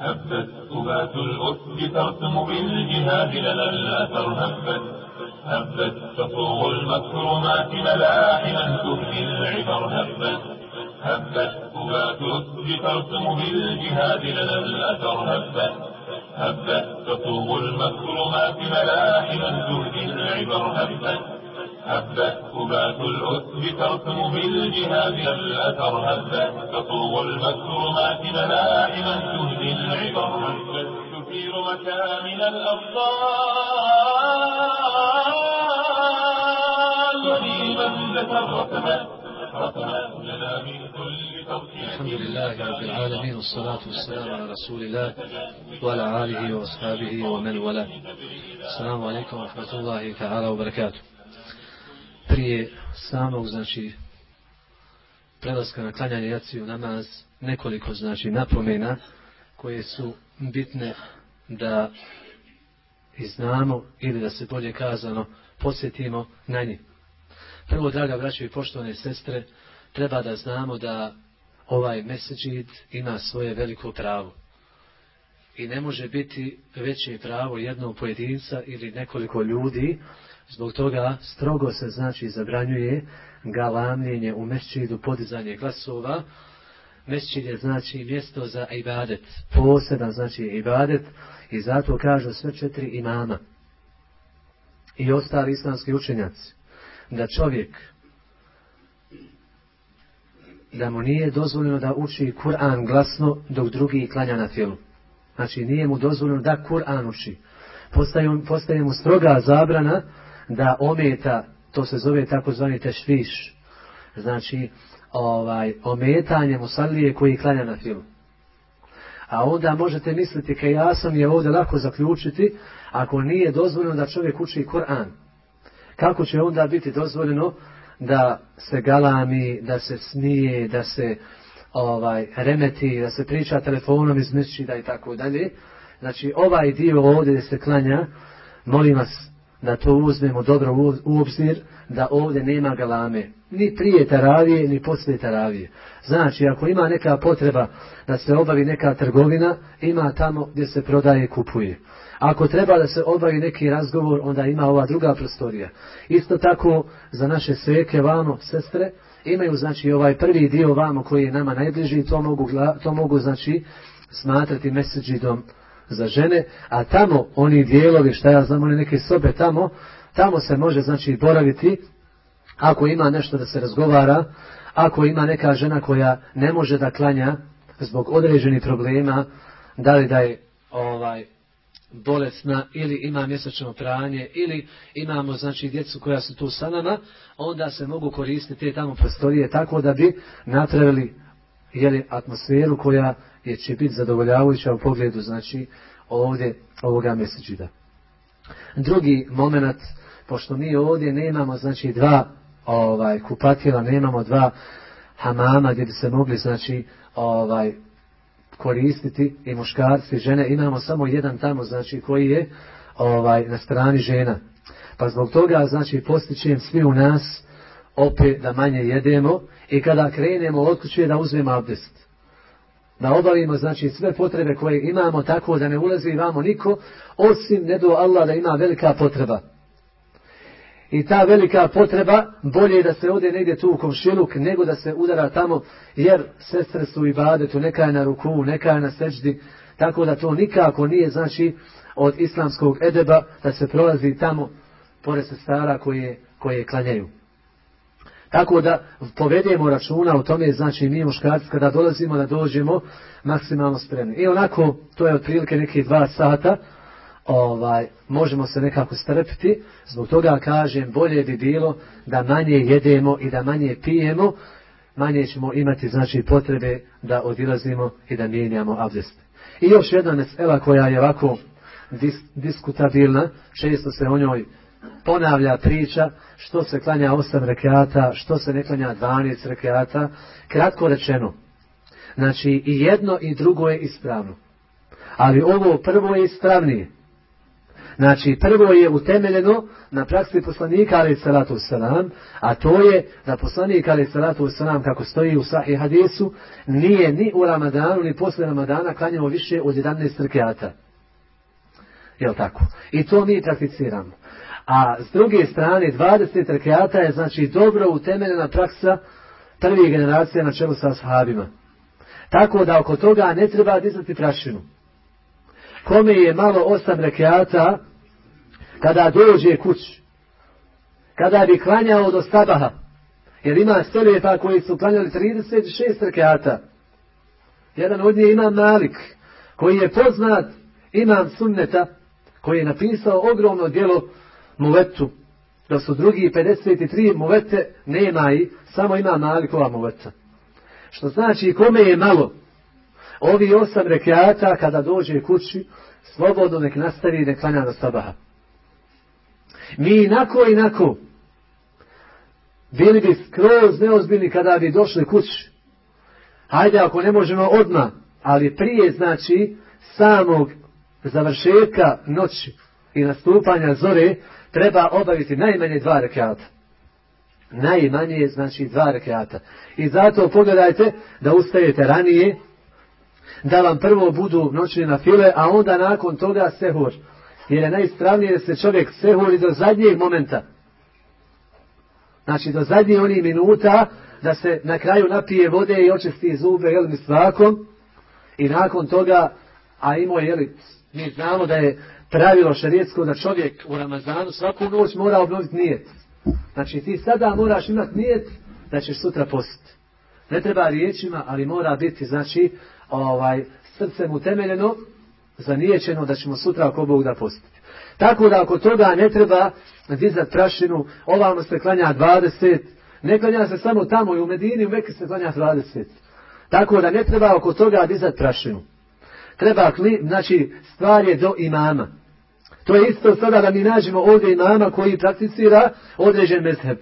هبت أبات الأسد ترسم بالجهاد لنا الأثر هبت هبت تفوق المكرمات ملاحما تهدي العبر هبت هبت أبات الأسد ترسم بالجهاد لنا الأثر هبت هبت تطوب المكرمات ملاحما تهدي العبر هبت هبت أبات الأسد ترسم بالجهاد الأثر هبت تطوب المكرمات ملاحما تهدي العبر. تثير مكامن الأبطال. وليمن ترسمت رسمت لنا من كل توسيع الحمد لله رب العالمين والصلاة والسلام على رسول الله وعلى آله وأصحابه ومن والاه. السلام عليكم ورحمة الله تعالى وبركاته. Prije samog znači prelaska na klanjanje jaciju namaz nekoliko znači napomena koje su bitne da i znamo ili da se bolje kazano posjetimo na njih. Prvo, draga braćo i poštovane sestre, treba da znamo da ovaj meseđid ima svoje veliko pravo. I ne može biti veće pravo jednog pojedinca ili nekoliko ljudi, zbog toga strogo se znači zabranjuje galamljenje u mesčidu, podizanje glasova. Mesčid je znači mjesto za ibadet, poseban znači ibadet i zato kažu sve četiri imama i ostali islamski učenjaci da čovjek da mu nije dozvoljeno da uči Kur'an glasno dok drugi klanja na filu. Znači nije mu dozvoljeno da Kur'an uči. Postaje, postaje mu stroga zabrana da ometa, to se zove takozvani tešviš, znači ovaj, ometanje musallije koji klanja na filu. A onda možete misliti, kaj ja sam je ovdje lako zaključiti, ako nije dozvoljeno da čovjek uči Kur'an. Kako će onda biti dozvoljeno da se galami, da se smije, da se ovaj remeti, da se priča telefonom iz mesčida i tako dalje. Znači ovaj dio ovdje gdje se klanja, molim vas da to uzmemo dobro u obzir, da ovdje nema galame. Ni prije taravije, ni poslije taravije. Znači, ako ima neka potreba da se obavi neka trgovina, ima tamo gdje se prodaje i kupuje. Ako treba da se obavi neki razgovor, onda ima ova druga prostorija. Isto tako za naše sveke, vamo, sestre, imaju znači ovaj prvi dio vamo koji je nama najbliži, to mogu, to mogu znači smatrati meseđidom za žene, a tamo oni dijelovi, šta ja znam, oni neke sobe tamo, tamo se može znači boraviti ako ima nešto da se razgovara, ako ima neka žena koja ne može da klanja zbog određenih problema, da li da je ovaj bolesna ili ima mjesečno pranje ili imamo znači djecu koja su tu sa nama, onda se mogu koristiti te tamo prostorije tako da bi napravili jeli, atmosferu koja je će biti zadovoljavajuća u pogledu znači ovdje ovoga mjeseđida. Drugi moment, pošto mi ovdje nemamo znači dva ovaj kupatila, nemamo dva hamama gdje bi se mogli znači ovaj koristiti i muškarci i žene, imamo samo jedan tamo, znači koji je ovaj na strani žena. Pa zbog toga, znači, postičem svi u nas opet da manje jedemo i kada krenemo od kuće da uzmemo abdest. Da obavimo, znači, sve potrebe koje imamo tako da ne ulazi vamo niko, osim ne do Allah da ima velika potreba. I ta velika potreba, bolje je da se ode negdje tu u komšiluk, nego da se udara tamo, jer sestre su i badetu, neka je na ruku, neka je na seđdi, tako da to nikako nije, znači, od islamskog edeba, da se prolazi tamo, pored sestara koje, koje klanjaju. Tako da povedemo računa o tome, znači mi muškarci kada dolazimo da dođemo maksimalno spremni. I onako, to je otprilike neki dva sata, ovaj, možemo se nekako strpiti, zbog toga kažem, bolje bi bilo da manje jedemo i da manje pijemo, manje ćemo imati znači potrebe da odilazimo i da mijenjamo abdest. I još jedna mesela koja je ovako dis, diskutabilna, često se o njoj ponavlja priča, što se klanja osam rekiata, što se ne klanja 12 rekiata, kratko rečeno. Znači i jedno i drugo je ispravno. Ali ovo prvo je ispravnije. Znači, prvo je utemeljeno na praksi poslanika, ali salatu salam, a to je da poslanik, ali salatu salam, kako stoji u sahih hadisu, nije ni u Ramadanu, ni posle Ramadana klanjamo više od 11 rekiata. Jel tako? I to mi prakticiramo. A s druge strane, 20 rekiata je znači dobro utemeljena praksa prvih generacija na čelu sa sahabima. Tako da oko toga ne treba dizati prašinu. Kome je malo osam rekiata, kada dođe kuć, kada bi klanjao do sabaha, jer ima stoljepa koji su klanjali 36 rekiata. Jedan od njih ima Malik, koji je poznat imam sunneta, koji je napisao ogromno djelo muvetu, da su drugi 53 muvete nema i samo ima Malikova muveta. Što znači kome je malo, ovi osam rekiata kada dođe kući, slobodno nek nastavi i nek klanja do sabaha. Mi inako inako bili bi skroz neozbiljni kada bi došli kući. Hajde ako ne možemo odmah, ali prije znači samog završetka noći i nastupanja zore treba obaviti najmanje dva rekiata. Najmanje znači dva rekiata. I zato pogledajte da ustajete ranije, da vam prvo budu noćni na file, a onda nakon toga sehur. Jer je najispravnije da se čovjek sehuri do zadnjeg momenta. Znači do zadnjih onih minuta da se na kraju napije vode i očisti zube jel, mi svakom i nakon toga, a imao je, mi znamo da je pravilo šarijetsko da čovjek u Ramazanu svaku noć mora obnoviti nijet. Znači ti sada moraš imati nijet da ćeš sutra postiti. Ne treba riječima, ali mora biti, znači, ovaj, srcem utemeljeno, zanijećeno da ćemo sutra ako Bog da postiti. Tako da ako toga ne treba dizat prašinu, ovamo se klanja 20, ne klanja se samo tamo i u Medini, u Mekke se klanja 20. Tako da ne treba oko toga dizat prašinu. Treba, znači, stvar je do imama. To je isto sada da mi nađemo ovdje imama koji prakticira određen mezheb.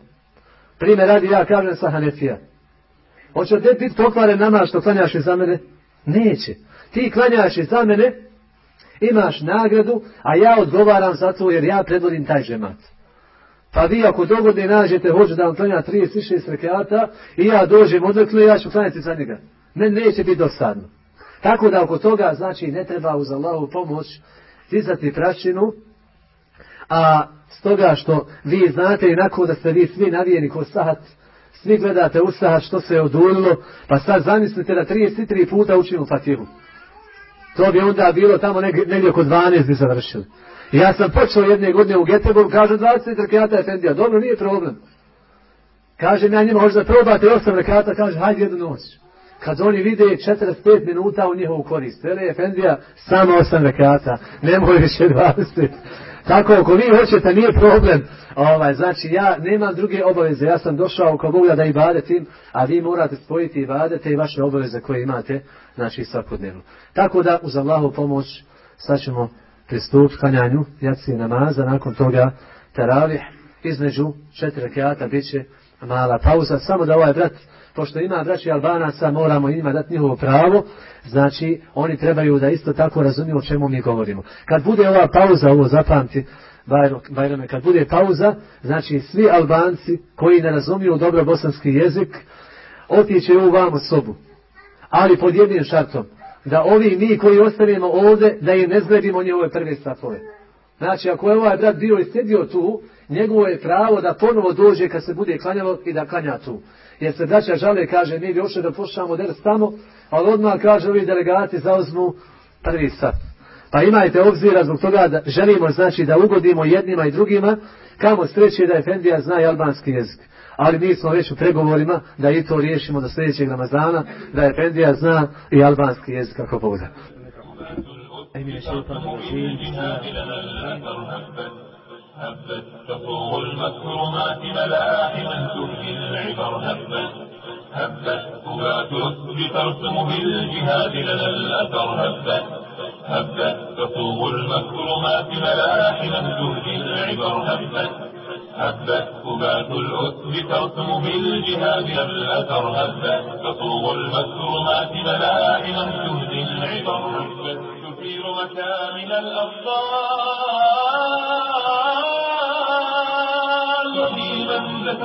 Primjer radi ja kažem sa Hanefija. Hoće te biti pokvaren nama što klanjaš za mene? Neće. Ti klanjaš za mene, imaš nagradu, a ja odgovaram za to jer ja predvodim taj džemat. Pa vi ako dogodne nađete, hoću da vam klanja 36 rekiata i ja dođem odreknu i ja ću klanjati za njega. Ne, neće biti dosadno. Tako da oko toga, znači, ne treba uz Allahu pomoć stizati prašinu, a stoga što vi znate inako da ste vi svi navijeni ko sahat, svi gledate u sahat što se je odulilo, pa sad zamislite da 33 puta učimo Fatihu. To bi onda bilo tamo negdje, oko 12 bi završili. Ja sam počeo jedne godine u Geteboru, kažu 20 rekata Efendija, dobro, nije problem. Kažem ja njima, možda probate 8 rekata, kaže, hajde jednu noć kad oni vide 45 minuta u njihovu korist. Vele Efendija, samo 8 rekata, nemoj više 20. Tako, ako vi hoćete, nije problem. Ovaj, znači, ja nemam druge obaveze. Ja sam došao oko Boga da i badetim, a vi morate spojiti i badete i vaše obaveze koje imate, znači, svakodnevno. Tako da, uz Allahu pomoć, sad ćemo pristupiti kanjanju jacije namaza, nakon toga teravih, između četiri rekata bit će mala pauza, samo da ovaj brat pošto ima braći Albanaca, moramo njima dati njihovo pravo, znači oni trebaju da isto tako razumiju o čemu mi govorimo. Kad bude ova pauza, ovo zapamti, Bajrame, kad bude pauza, znači svi Albanci koji ne razumiju dobro bosanski jezik, otiće u vamo sobu. Ali pod jednim šartom, da ovi mi koji ostanemo ovdje, da im ne zgledimo njihove prve safove. Znači, ako je ovaj brat bio i sjedio tu, njegovo je pravo da ponovo dođe kad se bude klanjalo i da klanja tu. Jer se braća žale, kaže, mi bi da pošljamo ders tamo, ali odmah, kaže, ovi delegati zauzmu prvi sat. Pa imajte obzira zbog toga da želimo, znači, da ugodimo jednima i drugima, kamo sreće da Efendija zna i albanski jezik. Ali mi smo već u pregovorima da i to riješimo do sljedećeg Ramazana, da Efendija zna i albanski jezik kako Bog da. هبت تفوق المكرمات ملاحما تهدي العبر هبت هبت قبات رسل ترسم بالجهاد لنا الأثر هبت هبت تفوق المكرمات ملاحما تهدي العبر هبت هبت قبات الأسر ترسم بالجهاد لنا الأثر هبت تفوق المكرمات ملاحما تهدي العبر هبت تثير مكامن الأبطال الحمد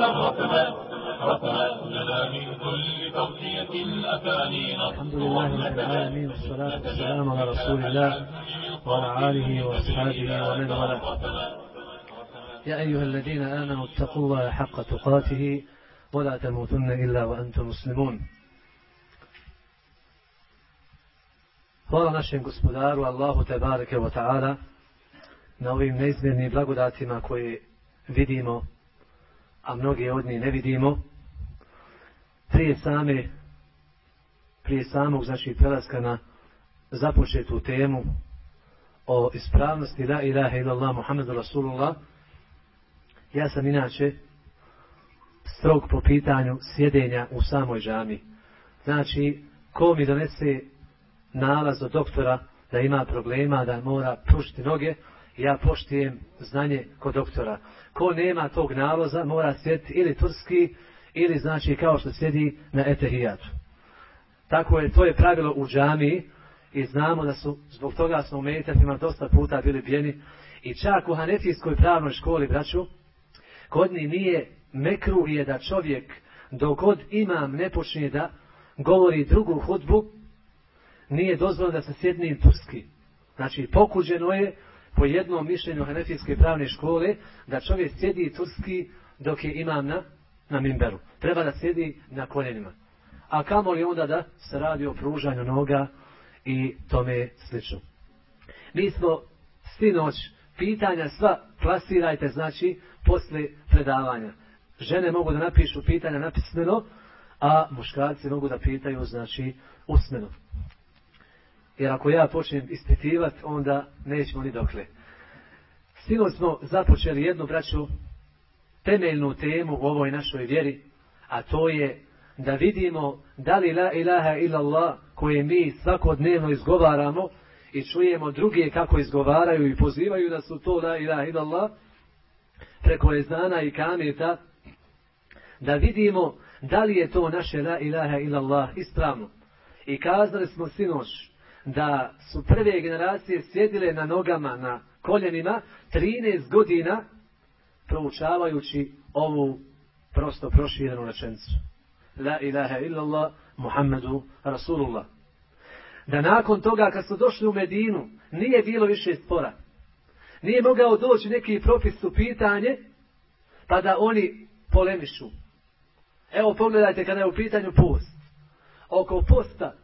لله رب العالمين والصلاة والسلام على رسول الله وعلى آله وأصحابه ومن والاه. يا أيها الذين آمنوا اتقوا الله حق تقاته ولا تموتن إلا وأنتم مسلمون. Hvala našem gospodaru Allahu Tebareke wa ta'ala na ovim neizmjernim blagodatima koje vidimo, a mnogi od njih ne vidimo. Prije same, prije samog znači prelaska na započetu temu o ispravnosti la ilaha illallah Muhammedu Rasulullah, ja sam inače strog po pitanju sjedenja u samoj džami. Znači, ko mi donese nalaz od doktora da ima problema, da mora pružiti noge, ja poštijem znanje kod doktora. Ko nema tog nalaza, mora sjediti ili turski, ili znači kao što sjedi na etehijatu. Tako je, to je pravilo u džamiji i znamo da su, zbog toga smo u meditatima dosta puta bili pjeni i čak u Hanefijskoj pravnoj školi, braću, kod njih nije mekru je da čovjek dok god imam ne počne da govori drugu hudbu, nije dozvoljeno da se sjedni turski. Znači, pokuđeno je po jednom mišljenju Hanefijske pravne škole da čovjek sjedi turski dok je imam na, na mimberu. Treba da sjedi na koljenima. A kamo li onda da se radi o pružanju noga i tome slično. Mi smo sinoć pitanja sva plasirajte znači posle predavanja. Žene mogu da napišu pitanja napismeno, a muškarci mogu da pitaju znači usmeno. Jer ako ja počnem ispitivati, onda nećemo ni dokle. Sinoć smo započeli jednu braću temeljnu temu u ovoj našoj vjeri, a to je da vidimo da li la ilaha illallah koje mi svakodnevno izgovaramo i čujemo druge kako izgovaraju i pozivaju da su to la ilaha illallah preko ezana i kameta da vidimo da li je to naše la ilaha illallah ispravno. I kazali smo sinoć da su prve generacije sjedile na nogama, na koljenima 13 godina proučavajući ovu prosto proširenu rečenicu. La ilaha illallah Muhammedu Rasulullah. Da nakon toga kad su došli u Medinu nije bilo više spora. Nije mogao doći neki propis u pitanje pa da oni polemišu. Evo pogledajte kada je u pitanju post. Oko posta,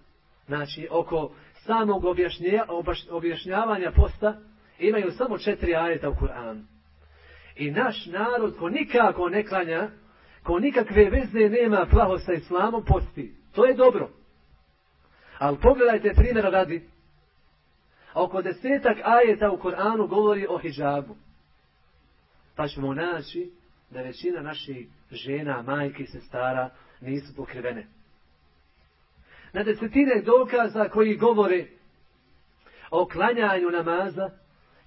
znači oko samog objašnjavanja posta imaju samo četiri ajeta u Kur'anu. I naš narod ko nikako ne klanja, ko nikakve veze nema plaho sa islamom, posti. To je dobro. Ali pogledajte primjera radi. Oko desetak ajeta u Koranu govori o hijabu. Pa ćemo naći da većina naših žena, majki, sestara nisu pokrivene. Na desetine dokaza koji govore o klanjanju namaza,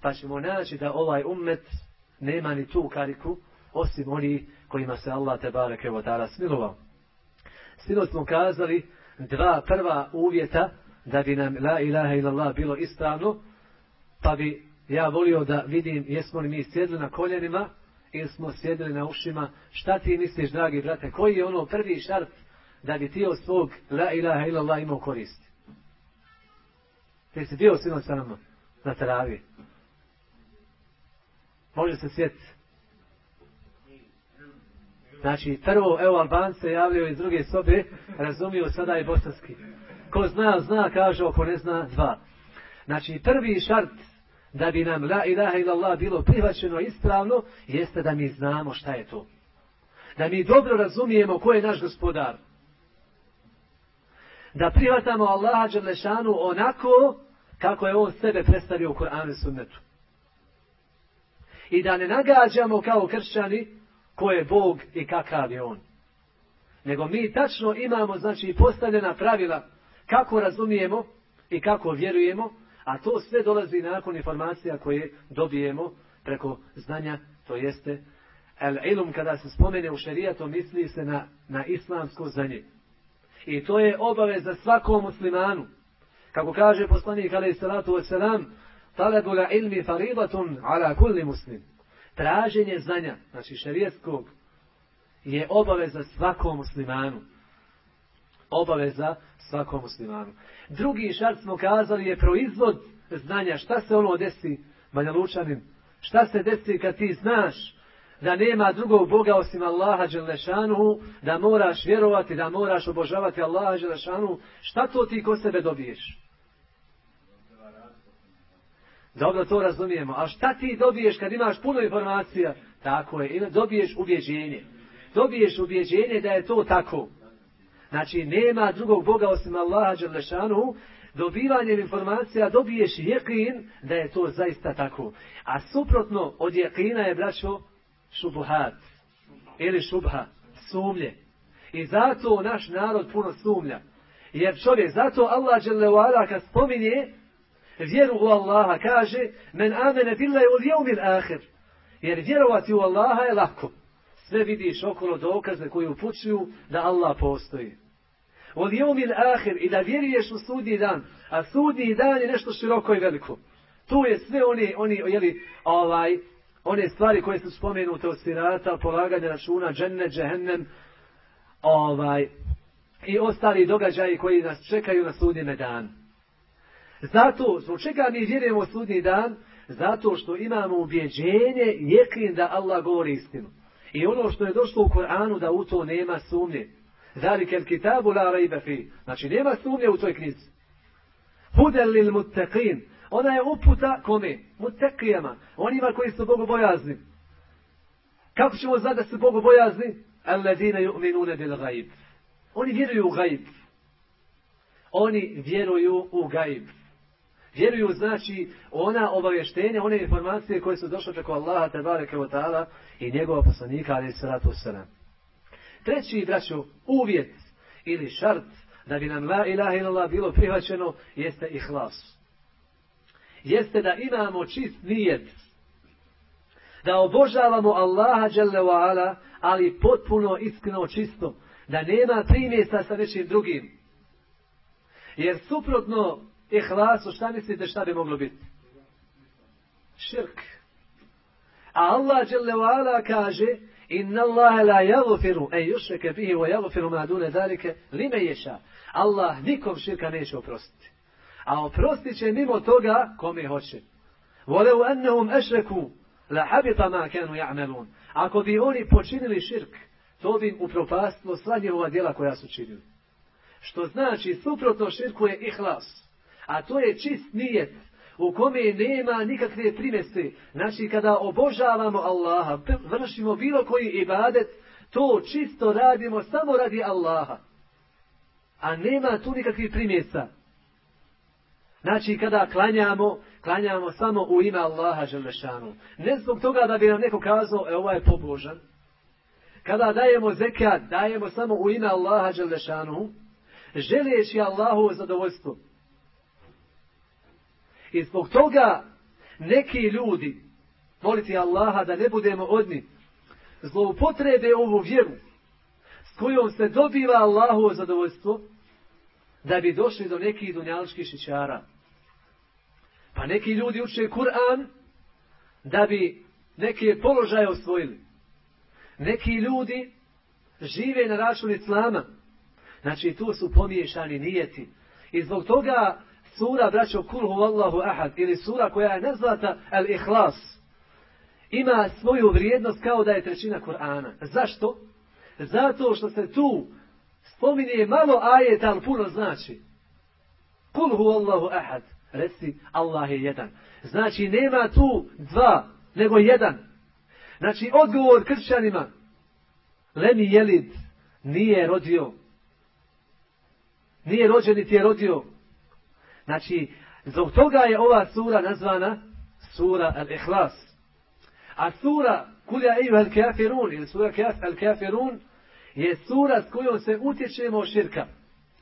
pa ćemo naći da ovaj ummet nema ni tu kariku, osim oni kojima se Allah te bareke ta'ala smilovao. Sino smo kazali dva prva uvjeta da bi nam la ilaha illallah bilo ispravno, pa bi ja volio da vidim jesmo li mi sjedli na koljenima ili smo sjedili na ušima. Šta ti misliš, dragi brate, koji je ono prvi šart da bi ti od svog la ilaha illallah imao koristi? Ti si bio sinoć sa nama na teravi. Može se sjetiti. Znači, prvo, evo, Alban se javljaju iz druge sobe, razumiju sada i bosanski. Ko zna, zna, kaže, ako ne zna, dva. Znači, prvi šart da bi nam la ilaha illallah bilo prihvaćeno ispravno, jeste da mi znamo šta je to. Da mi dobro razumijemo ko je naš gospodar. Da prihvatamo Allaha Đerlešanu onako kako je on sebe predstavio u Koranu i Sunnetu. I da ne nagađamo kao kršćani ko je Bog i kakav je On. Nego mi tačno imamo, znači, postavljena pravila kako razumijemo i kako vjerujemo, a to sve dolazi nakon informacija koje dobijemo preko znanja, to jeste el ilum kada se spomene u šerijatu misli se na, na islamsko znanje. I to je obaveza svakom muslimanu. Kako kaže poslanik alaih salatu wasalam, talabul ilmi faridatun ala kulli muslim. Traženje znanja, znači šerijetskog, je obaveza svakom muslimanu. Obaveza svakom muslimanu. Drugi šart smo kazali je proizvod znanja. Šta se ono desi, Banja Lučanin? Šta se desi kad ti znaš da nema drugog Boga osim Allaha Đelešanu, da moraš vjerovati, da moraš obožavati Allaha Đelešanu, šta to ti ko sebe dobiješ? Dobro, to razumijemo. A šta ti dobiješ kad imaš puno informacija? Tako je. Dobiješ ubjeđenje. Dobiješ ubjeđenje da je to tako. Znači, nema drugog Boga osim Allaha Đelešanu, dobivanjem informacija dobiješ jekin da je to zaista tako. A suprotno od jekina je, braćo, šubuhat. Ili šubha, sumlje. I zato naš narod puno sumlja. Jer čovjek, zato Allah dželle kad spominje vjeru u Allaha, kaže men amene billahi u jeumil ahir. Jer vjerovati u Allaha je lako. Sve vidiš okolo dokaze koji upućuju da Allah postoji. U jeumil ahir i da vjeruješ u sudnji dan. A sudnji dan je nešto široko i veliko. Tu je sve oni, oni jeli, ovaj, one stvari koje su spomenute od sirata, polaganje računa, dženne, džehennem, ovaj, i ostali događaji koji nas čekaju na sudnjeme dan. Zato, zbog čega mi vjerujemo u sudnji dan? Zato što imamo ubjeđenje, jekin da Allah govori istinu. I ono što je došlo u Koranu da u to nema sumnje. Zalike el kitabu la rajbe fi. Znači nema sumnje u toj knjizi. Hudel lil muttaqin. Ona je uputa kome? Mutekijama. Onima koji su bojazni. Kako ćemo znati da su bogobojazni? Alladine yu'minune bil gaib. Oni vjeruju u gaib. Oni vjeruju u gaib. Vjeruju znači ona obavještenja, one informacije koje su došle preko Allaha tebareke ve taala i njegova poslanika ali salatu selam. Treći braćo uvjet ili šart da bi nam la ilaha illallah bilo prihvaćeno jeste ihlas jeste da imamo čist nijet. Da obožavamo Allaha ala, ali potpuno iskreno čisto. Da nema primjesa sa nečim drugim. Jer suprotno ihlasu, šta mislite šta bi moglo biti? Širk. A Allah ala kaže Inna Allahe la yaghfiru en yushrike bihi wa yaghfiru ma dune zalike lime ješa. Allah nikom širka neće oprostiti a oprostit će mimo toga kome hoće. Voleu ennehum ešreku la habita ma kanu ja'melun. Ako bi oni počinili širk, to bi im upropastilo sva njihova djela koja su činili. Što znači, suprotno širku je ihlas. A to je čist nijet u kome nema nikakve primese. Znači, kada obožavamo Allaha, vršimo bilo koji ibadet, to čisto radimo samo radi Allaha. A nema tu nikakvih primjesa. Znači kada klanjamo, klanjamo samo u ime Allaha Želešanu. Ne zbog toga da bi nam neko kazao, e ovaj je pobožan. Kada dajemo zekat, dajemo samo u ime Allaha Želešanu, želeći Allahu zadovoljstvo. I zbog toga neki ljudi, moliti Allaha da ne budemo odni, zloupotrebe ovu vjeru s kojom se dobiva Allahu zadovoljstvo, da bi došli do nekih dunjaličkih šičara. Pa neki ljudi uče Kur'an da bi neke položaje osvojili. Neki ljudi žive na račun Islama. Znači tu su pomiješani nijeti. I zbog toga sura, braćo, Kulhu Allahu Ahad, ili sura koja je nazvata Al-Ihlas, ima svoju vrijednost kao da je trećina Kur'ana. Zašto? Zato što se tu spominje malo ajeta, ali puno znači. Kulhu Allahu Ahad. Reci, Allah je jedan. Znači, nema tu dva, nego jedan. Znači, odgovor kršćanima. Lemi Jelid nije rodio. Nije rođen niti je rodio. Znači, zbog toga je ova sura nazvana sura Al-Ihlas. A sura Kulja Eju Al-Kafirun ili sura Al-Kafirun je sura s kojom se utječemo širka.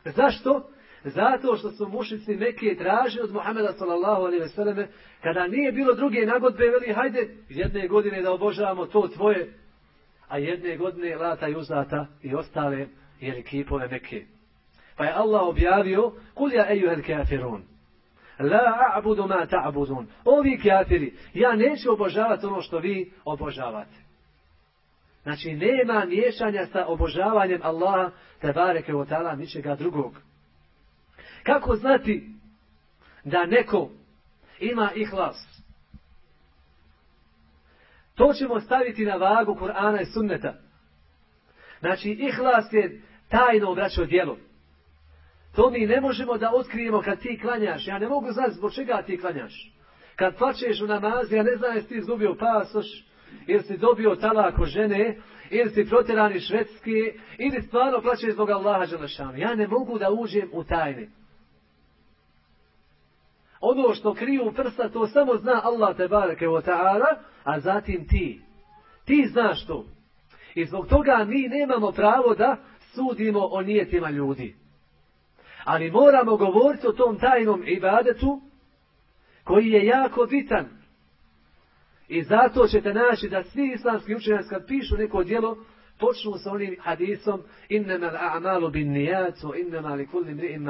Zašto? Zato što su mušici neke tražili od Muhameda sallallahu alaihi veseleme, kada nije bilo druge nagodbe, veli hajde jedne godine da obožavamo to tvoje, a jedne godine lata i uzata i ostale jer kipove neke. Pa je Allah objavio, kul ja ejuhel kafirun. La a'budu ma ta'budun. Ovi kafiri, ja neću obožavati ono što vi obožavate. Znači, nema miješanja sa obožavanjem Allaha, te bareke o ta'ala, ničega drugog. Kako znati da neko ima ihlas? To ćemo staviti na vagu Kur'ana i sunneta. Znači, ihlas je tajno obraćao djelo. To mi ne možemo da otkrijemo kad ti klanjaš. Ja ne mogu znati zbog čega ti klanjaš. Kad plaćeš u namazi, ja ne znam jesi ti izgubio pasoš, ili si dobio talak od žene, ili si protjerani švedski, ili stvarno plaćeš zbog Allaha Đelešanu. Ja ne mogu da uđem u tajni. Ono što kriju u prsa, to samo zna Allah te bareke o ta'ala, a zatim ti. Ti znaš to. I zbog toga mi nemamo pravo da sudimo o nijetima ljudi. Ali moramo govoriti o tom tajnom ibadetu koji je jako bitan. I zato ćete naći da svi islamski učenjaci kad pišu neko djelo, počnu sa onim hadisom innama a'malu bin nijatu, innama li kulli mri'in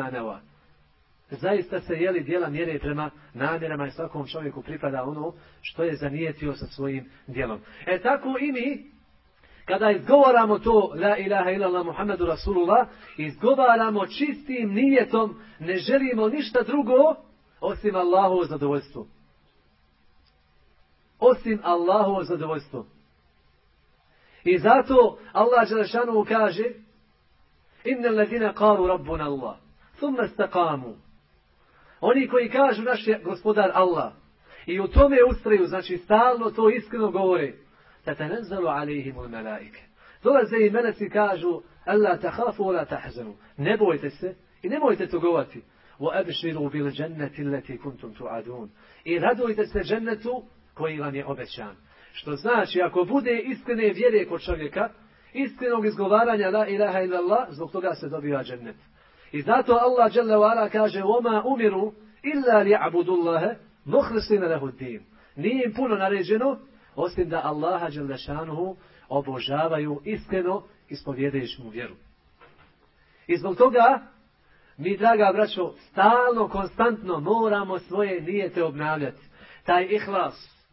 Zaista se jeli djela mjere prema namjerama i svakom čovjeku pripada ono što je zanijetio sa svojim djelom. E tako i mi, kada izgovaramo to La ilaha illallah Muhammedu Rasulullah, izgovaramo čistim nijetom, ne želimo ništa drugo osim Allahovo zadovoljstvo. Osim Allahovo zadovoljstvo. I zato Allah Đelešanu kaže Inna ladina kalu Rabbuna Allah. Thumma staqamu. Oni koji kažu naš je gospodar Allah. I u tome ustraju, znači stalno to iskreno govore. Tatanazzalu alihimul melaike. Dolaze i meleci kažu Allah tahafu la tahzanu. Ne bojte se i ne nemojte tugovati. Wa abshiru bil jannati allati kuntum tu'adun. I radujte se džennetu koji vam je obećan. Što znači, ako bude iskrene vjere kod čovjeka, iskrenog izgovaranja la ilaha illallah, zbog toga se dobiva džennet. I zato Allah dželle kaže: "Oma umiru illa li'abudu Allaha mukhlisina lahu din." Nije im puno naređeno osim da Allaha dželle obožavaju iskreno ispovjedajući mu vjeru. I zbog toga mi, draga braćo, stalno, konstantno moramo svoje nijete obnavljati. Taj ihlas,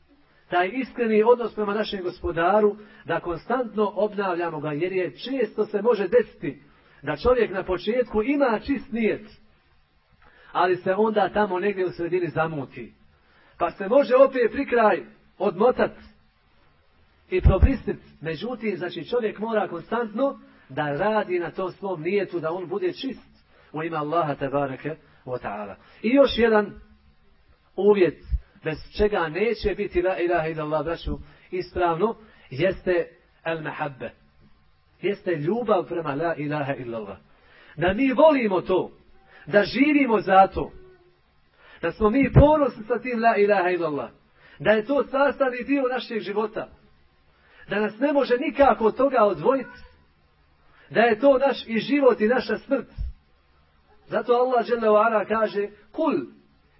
taj iskreni odnos prema našem gospodaru, da konstantno obnavljamo ga, jer je često se može desiti da čovjek na početku ima čist nijet, ali se onda tamo negdje u sredini zamuti. Pa se može opet prikraj odmotat i probristit. Međutim, znači čovjek mora konstantno da radi na tom svom nijetu, da on bude čist u ime Allaha tabareke wa ta'ala. I još jedan uvjet bez čega neće biti la ilaha illallah braću ispravno jeste el mahabbe. Jeste ljubav prema la ilaha illallah. Da mi volimo to. Da živimo za to. Da smo mi ponosni sa tim la ilaha illallah. Da je to sastavni dio našeg života. Da nas ne može nikako od toga odvojiti. Da je to naš i život i naša smrt. Zato Allah dželle kaže: "Kul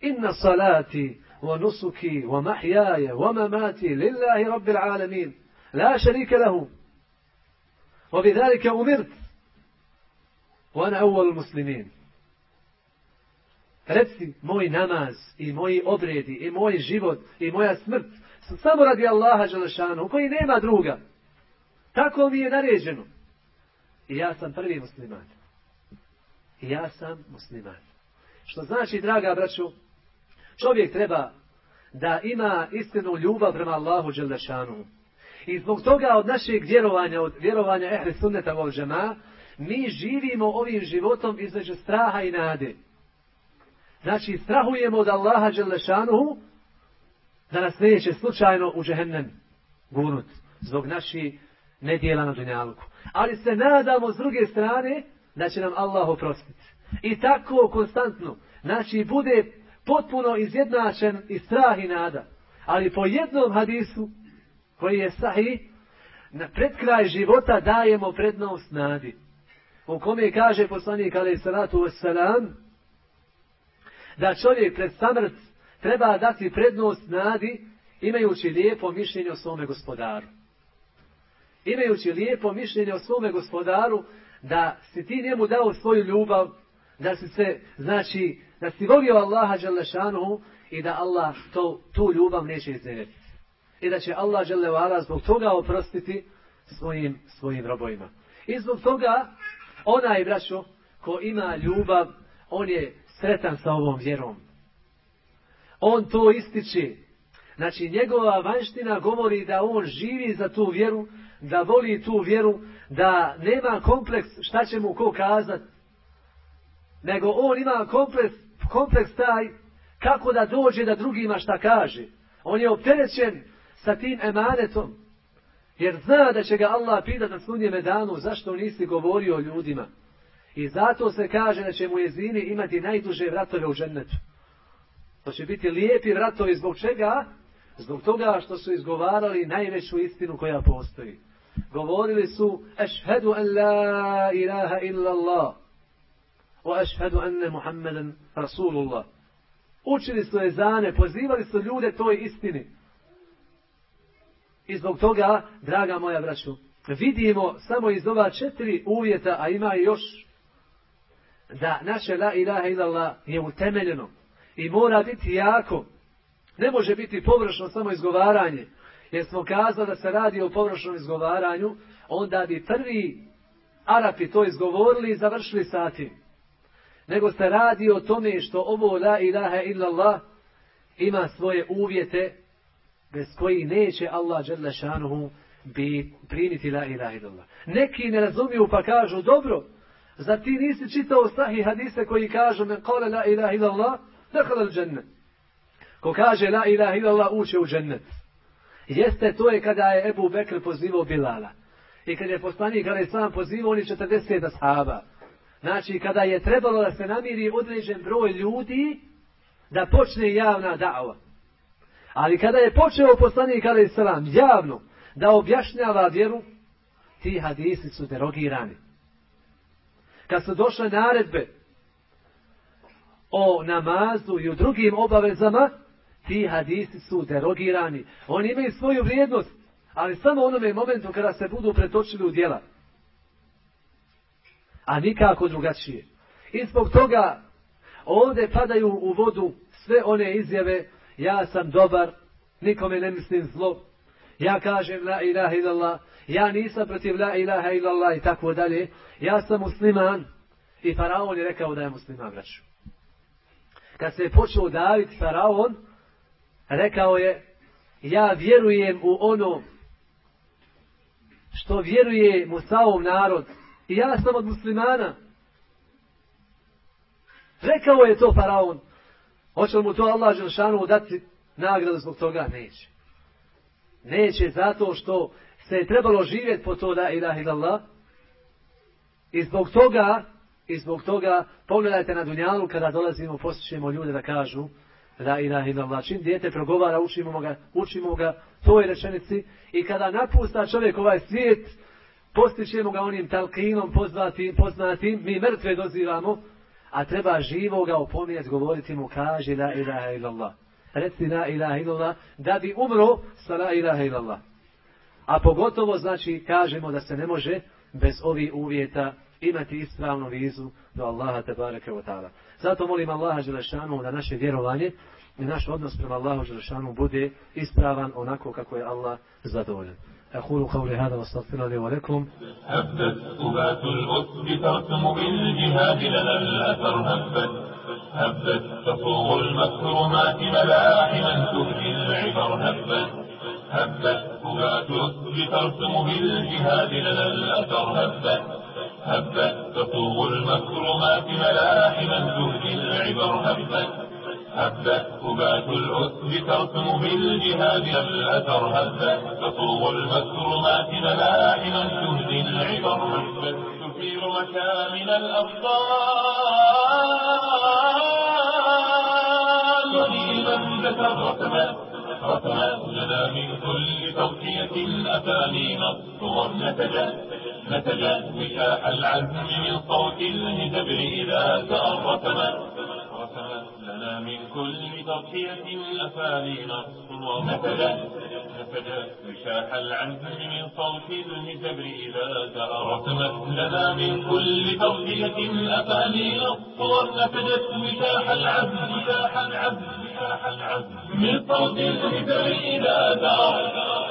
inna salati wa nusuki wa mahyaya wa mamati lillahi rabbil alamin, la sharika lahu." وبذلك أمرت وأنا أول المسلمين Reci, moj namaz i moji obredi i moj život i moja smrt su samo radi Allaha Đelešanu, koji nema druga. Tako mi je naređeno. I ja sam prvi musliman. I ja sam musliman. Što znači, draga braću, čovjek treba da ima iskrenu ljubav prema Allahu Đelešanu. i zbog toga od našeg vjerovanja, od vjerovanja ehli sunneta vol žema, mi živimo ovim životom između straha i nade. Znači, strahujemo od Allaha Đelešanuhu da nas neće slučajno u džehennem gunut zbog naših nedjela na dunjalku. Ali se nadamo s druge strane da će nam Allah oprostiti. I tako konstantno. Znači, bude potpuno izjednačen i strah i nada. Ali po jednom hadisu koji je sahih, na pred kraj života dajemo prednost nadi. U kome kaže poslanik alaih salatu wasalam, da čovjek pred samrt treba dati prednost nadi imajući lijepo mišljenje o svome gospodaru. Imajući lijepo mišljenje o svome gospodaru, da si ti njemu dao svoju ljubav, da si se, znači, da si volio Allaha i da Allah to, tu ljubav neće iznevjeti i da će Allah vala zbog toga oprostiti svojim, svojim robovima. I zbog toga, onaj, braćo, ko ima ljubav, on je sretan sa ovom vjerom. On to ističe. Znači, njegova vanština govori da on živi za tu vjeru, da voli tu vjeru, da nema kompleks šta će mu ko kazat, nego on ima kompleks, kompleks taj kako da dođe da drugima šta kaže. On je opterećen sa tim emanetom, jer zna da će ga Allah pitati na sudnjeme danu zašto nisi govorio ljudima. I zato se kaže da će mu jezini imati najduže vratove u džennetu. To će biti lijepi vratovi zbog čega? Zbog toga što su izgovarali najveću istinu koja postoji. Govorili su Ešhedu an la ilaha illa Allah. O ešhedu anne Muhammeden Rasulullah. Učili su ezane, pozivali su ljude toj istini. I zbog toga, draga moja braću, vidimo samo iz ova četiri uvjeta, a ima još, da naše la ilaha illallah je utemeljeno i mora biti jako. Ne može biti površno samo izgovaranje. Jer smo kazali da se radi o površnom izgovaranju, onda bi prvi Arapi to izgovorili i završili sa tim. Nego se radi o tome što ovo la ilaha illallah ima svoje uvjete bez koji neće Allah šanuhu bi primiti la ilaha illallah. Neki ne razumiju pa kažu dobro, zar ti nisi čitao sahih hadise koji kažu men kale la ilaha illallah, dakle al džennet. Ko kaže la ilaha illallah uče u džennet. Jeste to je kada je Ebu Bekr pozivao Bilala. I kada je poslanik kada je pozivao oni 40 ashaba. Znači kada je trebalo da se namiri određen broj ljudi da počne javna da'va. Ali kada je počeo poslanik je salam javno da objašnjava vjeru, ti hadisi su derogirani. Kad su došle naredbe o namazu i u drugim obavezama, ti hadisi su derogirani. Oni imaju svoju vrijednost, ali samo u onome momentu kada se budu pretočili u djela. A nikako drugačije. I zbog toga ovdje padaju u vodu sve one izjave ja sam dobar, nikome ne mislim zlo, ja kažem la ilaha illallah, ja nisam protiv la ilaha illallah i tako dalje, ja sam musliman i faraon je rekao da je musliman braću. Kad se je počeo daviti faraon, rekao je ja vjerujem u ono što vjeruje Musaov narod i ja sam od muslimana. Rekao je to faraon. Hoće mu to Allah Želšanu dati nagradu zbog toga? Neće. Neće zato što se je trebalo živjeti po to da ilaha illallah. I zbog toga, i zbog toga, pogledajte na Dunjalu kada dolazimo, posjećemo ljude da kažu La ilaha illallah. Čim dijete progovara, učimo ga, učimo ga toj rečenici i kada napusta čovjek ovaj svijet, postićemo ga onim talkinom poznatim, poznatim, mi mrtve dozivamo, a treba živo ga opominjati, govoriti mu, kaže la ilaha illallah. Reci la ilaha illallah, da bi umro sa la ilaha illallah. A pogotovo znači kažemo da se ne može bez ovih uvjeta imati ispravnu vizu do Allaha tebareke wa ta'ala. Zato molim Allaha Želešanu da naše vjerovanje i naš odnos prema Allahu Želešanu bude ispravan onako kako je Allah zadovoljan. أقول قولي هذا واستغفر لي ولكم. هبت أبات الأسد ترسم بالجهاد لنا الأثر هبت هبت تفوق المكرمات ملاحما تهدي العبر هبت هبت أبات الأسد ترسم بالجهاد لنا الأثر هبت هبت تفوق المكرمات ملاحما تهدي العبر هبت هبت أبات الأسد ترسم بالجهاد الأثر هبت تطوب المكرمات ملاحما تهدي العبر. تثير مكامن الأبطال. وليما ذكر رتمت لنا من كل توصية أتاني نصر نتجت نتجت وشاح العزم من صوت الهدبر إذا تأرتمت لنا من كل تضحية الأفاني نصر ونفدت نفدت وشاح العزم من صوت الهزبر إذا تأرتمت لنا من كل تضحية الأفاني نصر نفدت وشاح العزم وشاح العزم وشاح العزم من صوت الهزبر إذا تأرتمت